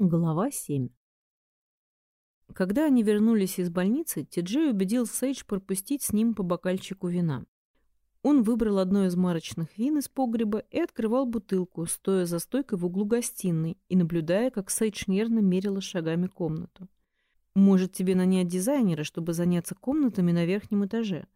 Глава 7 Когда они вернулись из больницы, Ти-Джей убедил Сейдж пропустить с ним по бокальчику вина. Он выбрал одно из марочных вин из погреба и открывал бутылку, стоя за стойкой в углу гостиной и наблюдая, как Сейдж нервно мерила шагами комнату. «Может, тебе нанять дизайнера, чтобы заняться комнатами на верхнем этаже?»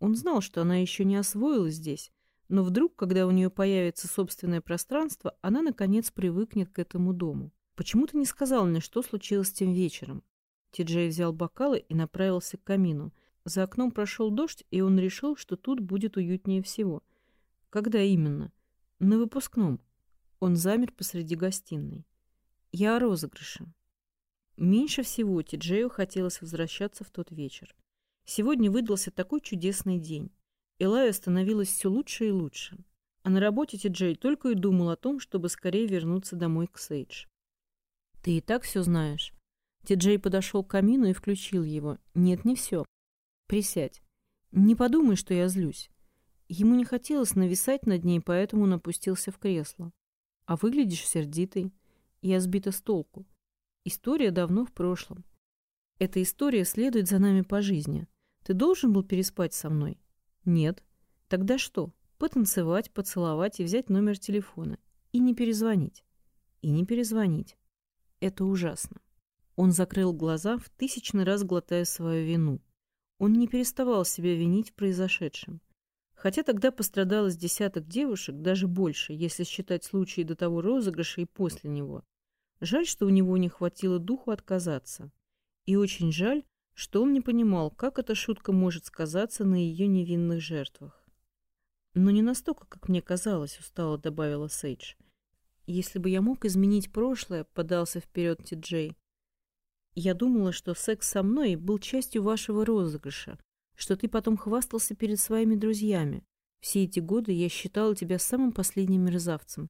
Он знал, что она еще не освоилась здесь, но вдруг, когда у нее появится собственное пространство, она, наконец, привыкнет к этому дому. «Почему ты не сказал мне, что случилось тем вечером?» Ти-Джей взял бокалы и направился к камину. За окном прошел дождь, и он решил, что тут будет уютнее всего. «Когда именно?» «На выпускном». Он замер посреди гостиной. «Я о розыгрыше». Меньше всего Ти-Джею хотелось возвращаться в тот вечер. Сегодня выдался такой чудесный день. Элая становилась все лучше и лучше. А на работе Ти-Джей только и думал о том, чтобы скорее вернуться домой к Сейдж. «Ты и так все знаешь». Ти-Джей подошел к камину и включил его. «Нет, не все. Присядь. Не подумай, что я злюсь». Ему не хотелось нависать над ней, поэтому он опустился в кресло. «А выглядишь сердитой. Я сбита с толку. История давно в прошлом. Эта история следует за нами по жизни. Ты должен был переспать со мной?» «Нет». «Тогда что? Потанцевать, поцеловать и взять номер телефона. И не перезвонить. И не перезвонить. Это ужасно. Он закрыл глаза, в тысячный раз глотая свою вину. Он не переставал себя винить в произошедшем. Хотя тогда пострадало с десяток девушек, даже больше, если считать случаи до того розыгрыша и после него. Жаль, что у него не хватило духу отказаться. И очень жаль, что он не понимал, как эта шутка может сказаться на ее невинных жертвах. Но не настолько, как мне казалось, устало добавила Сейдж. Если бы я мог изменить прошлое, подался вперед Ти-Джей. Я думала, что секс со мной был частью вашего розыгрыша, что ты потом хвастался перед своими друзьями. Все эти годы я считала тебя самым последним мерзавцем.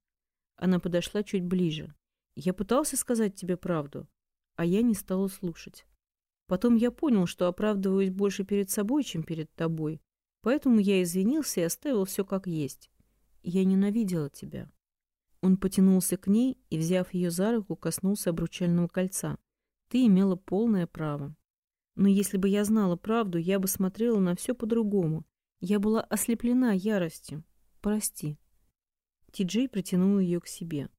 Она подошла чуть ближе. Я пытался сказать тебе правду, а я не стала слушать. Потом я понял, что оправдываюсь больше перед собой, чем перед тобой. Поэтому я извинился и оставил все как есть. Я ненавидела тебя. Он потянулся к ней и, взяв ее за руку, коснулся обручального кольца. Ты имела полное право. Но если бы я знала правду, я бы смотрела на все по-другому. Я была ослеплена яростью. Прости. Ти-Джей притянул ее к себе.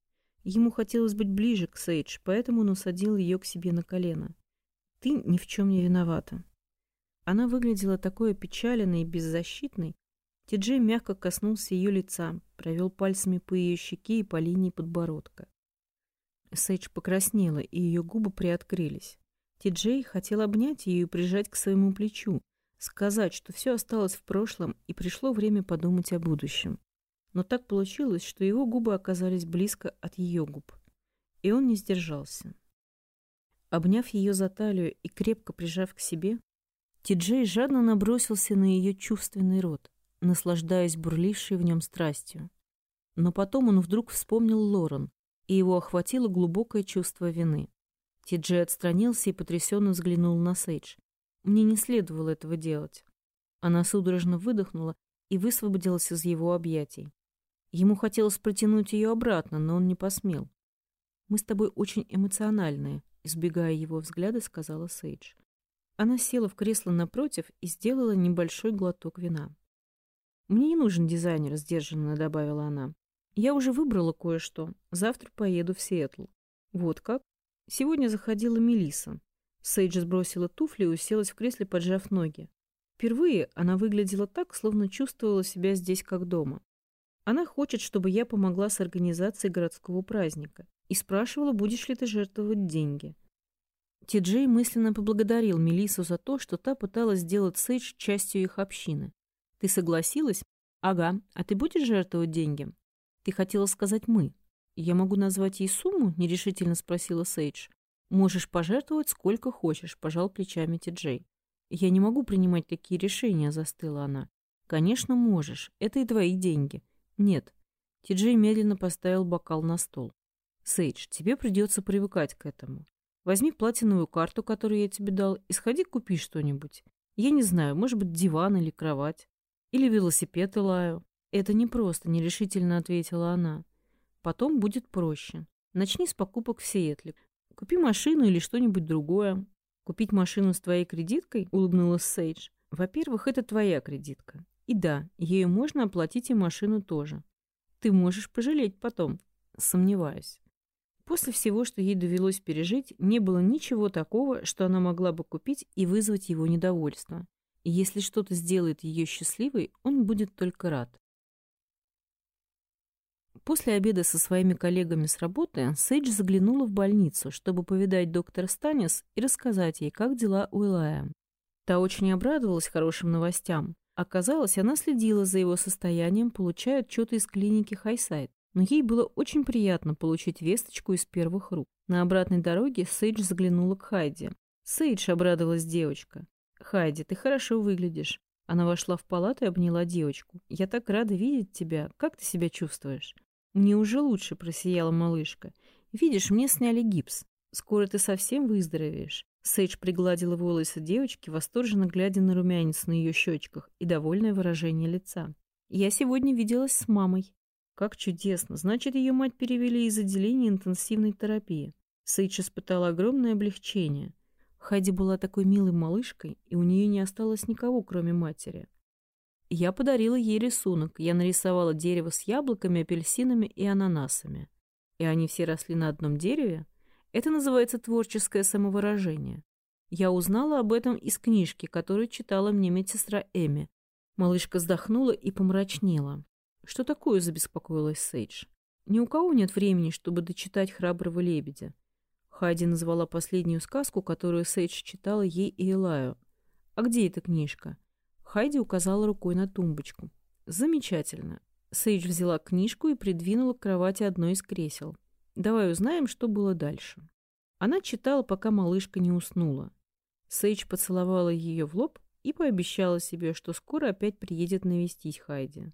Ему хотелось быть ближе к Сейдж, поэтому он усадил ее к себе на колено. Ты ни в чем не виновата. Она выглядела такой опечаленной и беззащитной, Ти-Джей мягко коснулся ее лица, провел пальцами по ее щеке и по линии подбородка. Сейдж покраснела, и ее губы приоткрылись. Ти-Джей хотел обнять ее и прижать к своему плечу, сказать, что все осталось в прошлом и пришло время подумать о будущем. Но так получилось, что его губы оказались близко от ее губ, и он не сдержался. Обняв ее за талию и крепко прижав к себе, Ти-Джей жадно набросился на ее чувственный рот, наслаждаясь бурлившей в нем страстью. Но потом он вдруг вспомнил Лорен, и его охватило глубокое чувство вины. Ти-Джей отстранился и потрясенно взглянул на Сейдж. «Мне не следовало этого делать». Она судорожно выдохнула и высвободилась из его объятий. Ему хотелось протянуть ее обратно, но он не посмел. «Мы с тобой очень эмоциональные», — избегая его взгляда, сказала Сейдж. Она села в кресло напротив и сделала небольшой глоток вина. «Мне не нужен дизайнер», — сдержанно добавила она. «Я уже выбрала кое-что. Завтра поеду в Сиэтл». «Вот как?» Сегодня заходила Мелиса. Сейдж сбросила туфли и уселась в кресле, поджав ноги. Впервые она выглядела так, словно чувствовала себя здесь как дома. Она хочет, чтобы я помогла с организацией городского праздника и спрашивала, будешь ли ты жертвовать деньги. Ти-Джей мысленно поблагодарил Мелису за то, что та пыталась сделать Сейдж частью их общины. Ты согласилась? Ага. А ты будешь жертвовать деньги? Ты хотела сказать «мы». Я могу назвать ей сумму? Нерешительно спросила Сейдж. Можешь пожертвовать сколько хочешь, пожал плечами Ти-Джей. Я не могу принимать такие решения, застыла она. Конечно, можешь. Это и твои деньги. Нет. Ти-Джей медленно поставил бокал на стол. Сейдж, тебе придется привыкать к этому. Возьми платиновую карту, которую я тебе дал, и сходи купи что-нибудь. Я не знаю, может быть, диван или кровать. Или велосипед Илаю. Это непросто, нерешительно ответила она. Потом будет проще. Начни с покупок в Сиэтле. Купи машину или что-нибудь другое. Купить машину с твоей кредиткой? Улыбнулась Сейдж. Во-первых, это твоя кредитка. И да, ею можно оплатить и машину тоже. Ты можешь пожалеть потом. Сомневаюсь. После всего, что ей довелось пережить, не было ничего такого, что она могла бы купить и вызвать его недовольство. Если что-то сделает ее счастливой, он будет только рад. После обеда со своими коллегами с работы Сейдж заглянула в больницу, чтобы повидать доктора Станис и рассказать ей, как дела у Элая. Та очень обрадовалась хорошим новостям. Оказалось, она следила за его состоянием, получая отчеты из клиники Хайсайд но ей было очень приятно получить весточку из первых рук. На обратной дороге Сейдж заглянула к Хайди. «Сейдж», — обрадовалась девочка. «Хайди, ты хорошо выглядишь». Она вошла в палату и обняла девочку. «Я так рада видеть тебя. Как ты себя чувствуешь?» «Мне уже лучше», — просияла малышка. «Видишь, мне сняли гипс. Скоро ты совсем выздоровеешь». Сейдж пригладила волосы девочки, восторженно глядя на румянец на ее щечках и довольное выражение лица. «Я сегодня виделась с мамой. Как чудесно. Значит, ее мать перевели из отделения интенсивной терапии. Сейдж испытала огромное облегчение. Хайди была такой милой малышкой, и у нее не осталось никого, кроме матери. Я подарила ей рисунок. Я нарисовала дерево с яблоками, апельсинами и ананасами. И они все росли на одном дереве. Это называется творческое самовыражение. Я узнала об этом из книжки, которую читала мне медсестра Эми. Малышка вздохнула и помрачнела. «Что такое?» — забеспокоилась Сейдж. «Ни у кого нет времени, чтобы дочитать «Храброго лебедя». Хайди назвала последнюю сказку, которую Сейдж читала ей и Элаю. «А где эта книжка?» Хайди указала рукой на тумбочку. «Замечательно». Сейдж взяла книжку и придвинула к кровати одно из кресел. «Давай узнаем, что было дальше». Она читала, пока малышка не уснула. Сейдж поцеловала ее в лоб и пообещала себе, что скоро опять приедет навестить Хайди.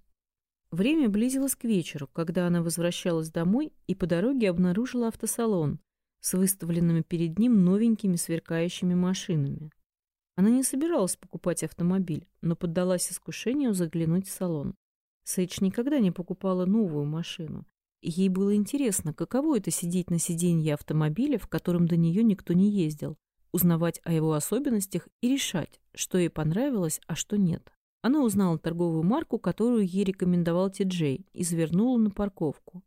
Время близилось к вечеру, когда она возвращалась домой и по дороге обнаружила автосалон с выставленными перед ним новенькими сверкающими машинами. Она не собиралась покупать автомобиль, но поддалась искушению заглянуть в салон. Сейдж никогда не покупала новую машину, ей было интересно, каково это сидеть на сиденье автомобиля, в котором до нее никто не ездил, узнавать о его особенностях и решать, что ей понравилось, а что нет. Она узнала торговую марку, которую ей рекомендовал Ти-Джей, и завернула на парковку.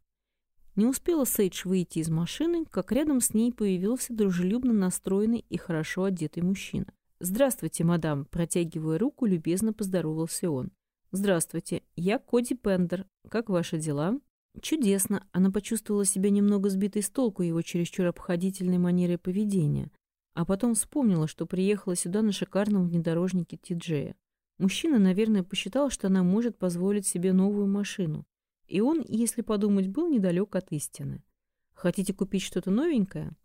Не успела Сейдж выйти из машины, как рядом с ней появился дружелюбно настроенный и хорошо одетый мужчина. «Здравствуйте, мадам!» Протягивая руку, любезно поздоровался он. «Здравствуйте, я Коди Пендер. Как ваши дела?» Чудесно. Она почувствовала себя немного сбитой с толку его чересчур обходительной манерой поведения, а потом вспомнила, что приехала сюда на шикарном внедорожнике Ти-Джея. Мужчина, наверное, посчитал, что она может позволить себе новую машину. И он, если подумать, был недалек от истины. Хотите купить что-то новенькое?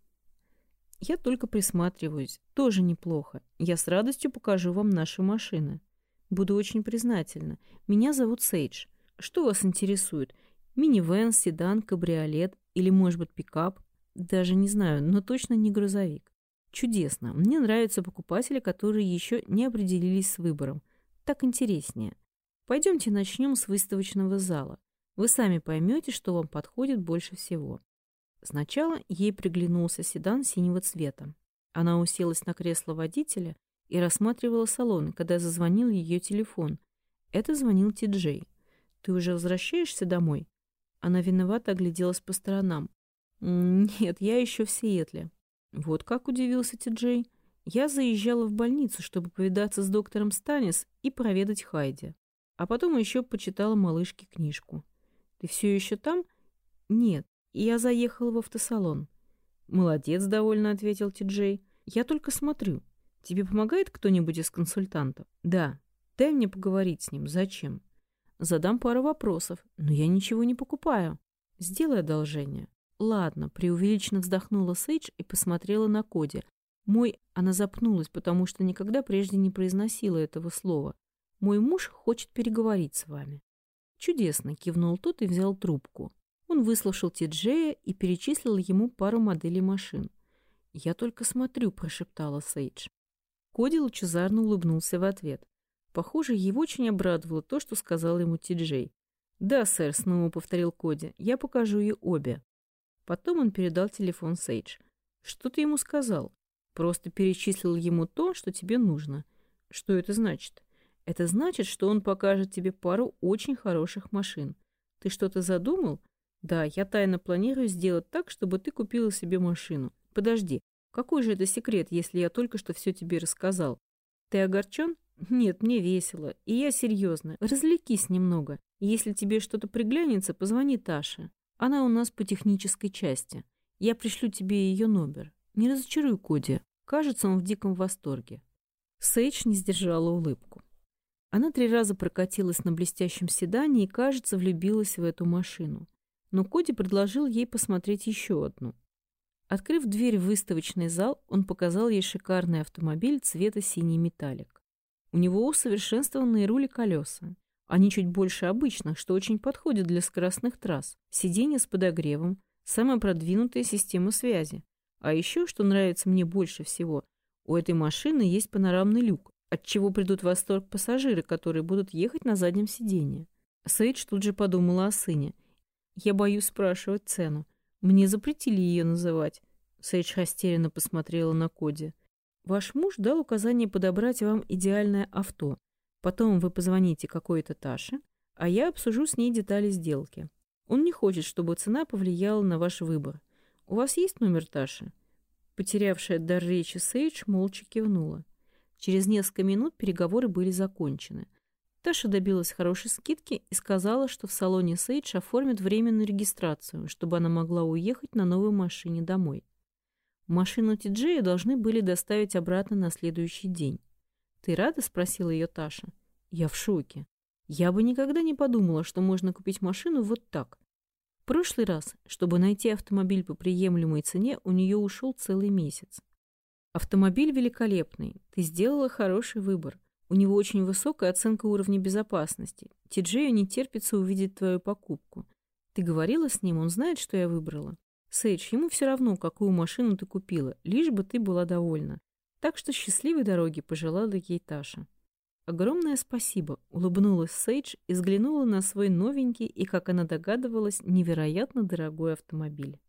Я только присматриваюсь. Тоже неплохо. Я с радостью покажу вам наши машины. Буду очень признательна. Меня зовут Сейдж. Что вас интересует? Минивэн, седан, кабриолет или, может быть, пикап? Даже не знаю, но точно не грузовик. Чудесно. Мне нравятся покупатели, которые еще не определились с выбором. Так интереснее. Пойдемте начнем с выставочного зала. Вы сами поймете, что вам подходит больше всего. Сначала ей приглянулся седан синего цвета. Она уселась на кресло водителя и рассматривала салон, когда зазвонил ее телефон. Это звонил Ти-Джей. «Ты уже возвращаешься домой?» Она виновато огляделась по сторонам. «Нет, я еще в Сиэтле». Вот как удивился Ти-Джей. Я заезжала в больницу, чтобы повидаться с доктором Станис и проведать Хайди. А потом еще почитала малышке книжку. «Ты все еще там?» «Нет, я заехала в автосалон». «Молодец», — довольно ответил Ти-Джей. «Я только смотрю. Тебе помогает кто-нибудь из консультантов?» «Да. Дай мне поговорить с ним. Зачем?» «Задам пару вопросов, но я ничего не покупаю. Сделай одолжение». «Ладно», — преувеличенно вздохнула Сейдж и посмотрела на Коди, мой... Она запнулась, потому что никогда прежде не произносила этого слова. Мой муж хочет переговорить с вами. Чудесно, кивнул тот и взял трубку. Он выслушал Тиджея и перечислил ему пару моделей машин. «Я только смотрю», — прошептала Сейдж. Коди лучезарно улыбнулся в ответ. Похоже, его очень обрадовало то, что сказал ему Тиджей. «Да, сэр», — снова повторил Коди, — «я покажу ей обе». Потом он передал телефон Сейдж. Что ты ему сказал? Просто перечислил ему то, что тебе нужно. Что это значит? Это значит, что он покажет тебе пару очень хороших машин. Ты что-то задумал? Да, я тайно планирую сделать так, чтобы ты купила себе машину. Подожди, какой же это секрет, если я только что все тебе рассказал? Ты огорчен? Нет, мне весело. И я серьезно. Развлекись немного. Если тебе что-то приглянется, позвони Таше. Она у нас по технической части. Я пришлю тебе ее номер. Не разочаруй Коди. Кажется, он в диком восторге. Сейдж не сдержала улыбку. Она три раза прокатилась на блестящем седане и, кажется, влюбилась в эту машину. Но Коди предложил ей посмотреть еще одну. Открыв дверь в выставочный зал, он показал ей шикарный автомобиль цвета синий металлик. У него усовершенствованные рули колеса. Они чуть больше обычных, что очень подходит для скоростных трасс. Сиденье с подогревом, самая продвинутая система связи. А еще, что нравится мне больше всего, у этой машины есть панорамный люк, от чего придут в восторг пассажиры, которые будут ехать на заднем сиденье. Сейдж тут же подумала о сыне. Я боюсь спрашивать цену. Мне запретили ее называть. Сейдж растерянно посмотрела на Коди. Ваш муж дал указание подобрать вам идеальное авто. Потом вы позвоните какой-то Таше, а я обсужу с ней детали сделки. Он не хочет, чтобы цена повлияла на ваш выбор. У вас есть номер Таши?» Потерявшая дар речи Сейдж молча кивнула. Через несколько минут переговоры были закончены. Таша добилась хорошей скидки и сказала, что в салоне Сейдж оформят временную регистрацию, чтобы она могла уехать на новой машине домой. Машину Тиджея должны были доставить обратно на следующий день. «Ты рада?» — спросила ее Таша. «Я в шоке. Я бы никогда не подумала, что можно купить машину вот так. В прошлый раз, чтобы найти автомобиль по приемлемой цене, у нее ушел целый месяц. Автомобиль великолепный. Ты сделала хороший выбор. У него очень высокая оценка уровня безопасности. Тиджею не терпится увидеть твою покупку. Ты говорила с ним, он знает, что я выбрала. Сейдж, ему все равно, какую машину ты купила, лишь бы ты была довольна. Так что счастливой дороги пожелала ей Таша. Огромное спасибо, улыбнулась Сейдж и взглянула на свой новенький и, как она догадывалась, невероятно дорогой автомобиль.